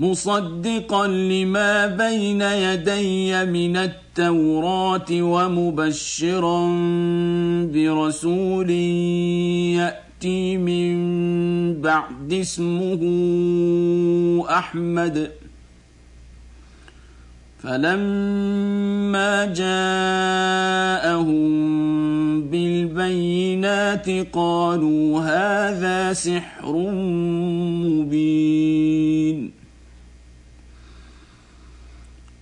مصدقا لما بين يدي من التوراة ومبشرا برسول يأتي من بعد اسمه أحمد. فلما جاءهم بالبينات قالوا هذا سحر مبين.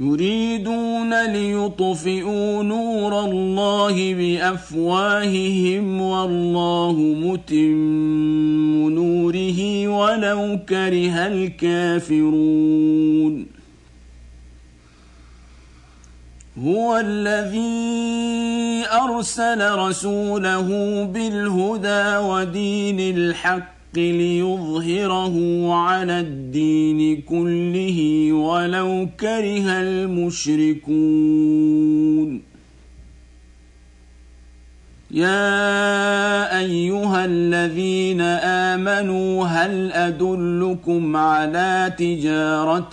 يريدون ليطفئوا نور الله بأفواههم والله متم نوره ولو كره الكافرون. هو الذي أرسل رسوله بالهدى ودين الحق ليظهره على الدين كله ولو كره المشركون. يا أيها الذين آمنوا هل أدلكم على تجارة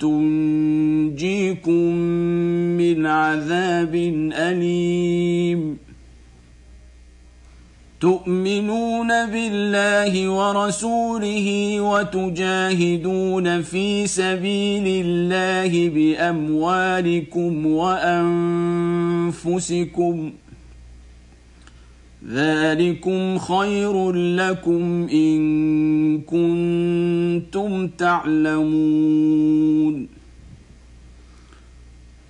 تنجيكم من عذاب أليم؟ تؤمنون بالله ورسوله وتجاهدون في سبيل الله بأموالكم وأنفسكم ذلكم خير لكم إن كنتم تعلمون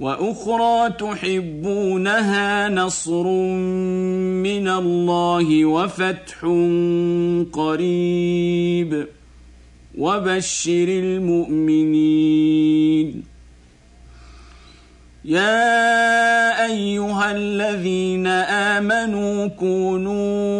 وأخرى تحبونها نصر من الله وفتح قريب. وبشر المؤمنين. يا أيها الذين آمنوا كونوا